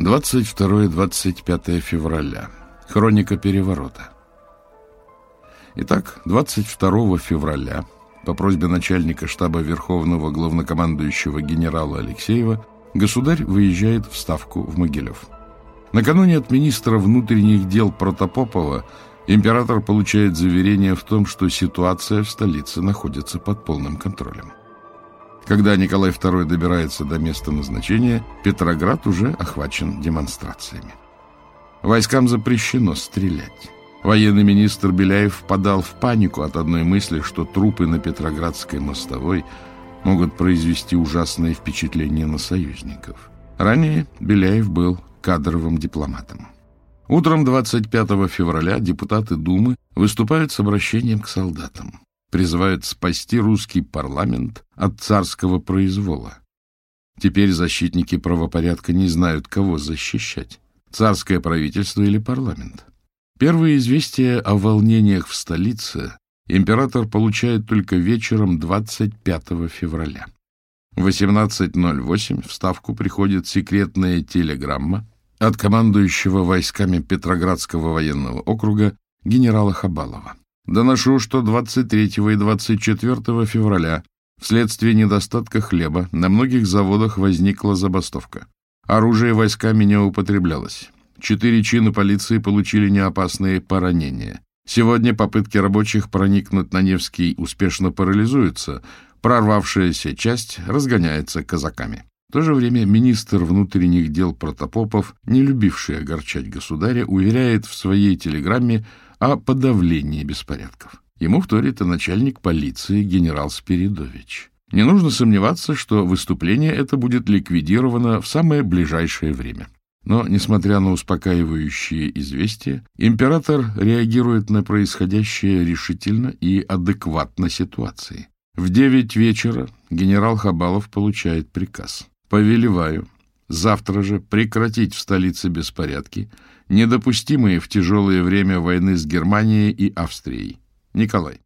22-25 февраля. Хроника переворота. Итак, 22 февраля по просьбе начальника штаба Верховного главнокомандующего генерала Алексеева государь выезжает в Ставку в Могилев. Накануне от министра внутренних дел Протопопова император получает заверение в том, что ситуация в столице находится под полным контролем. Когда Николай II добирается до места назначения, Петроград уже охвачен демонстрациями. Войскам запрещено стрелять. Военный министр Беляев впадал в панику от одной мысли, что трупы на Петроградской мостовой могут произвести ужасное впечатление на союзников. Ранее Беляев был кадровым дипломатом. Утром 25 февраля депутаты Думы выступают с обращением к солдатам призывает спасти русский парламент от царского произвола. Теперь защитники правопорядка не знают, кого защищать – царское правительство или парламент. Первые известия о волнениях в столице император получает только вечером 25 февраля. В 18.08 в Ставку приходит секретная телеграмма от командующего войсками Петроградского военного округа генерала Хабалова доношу, что 23 и 24 февраля вследствие недостатка хлеба на многих заводах возникла забастовка. Оружие войсками не употреблялось. Четыре чина полиции получили неопасные поранения. Сегодня попытки рабочих проникнуть на Невский успешно парализуются. Прорвавшаяся часть разгоняется казаками. В то же время министр внутренних дел Протопопов, не любивший огорчать государя, уверяет в своей телеграмме, о подавлении беспорядков. Ему вторит и начальник полиции генерал Спиридович. Не нужно сомневаться, что выступление это будет ликвидировано в самое ближайшее время. Но, несмотря на успокаивающие известия, император реагирует на происходящее решительно и адекватно ситуации. В девять вечера генерал Хабалов получает приказ. «Повелеваю завтра же прекратить в столице беспорядки, недопустимые в тяжелое время войны с Германией и Австрией. Николай.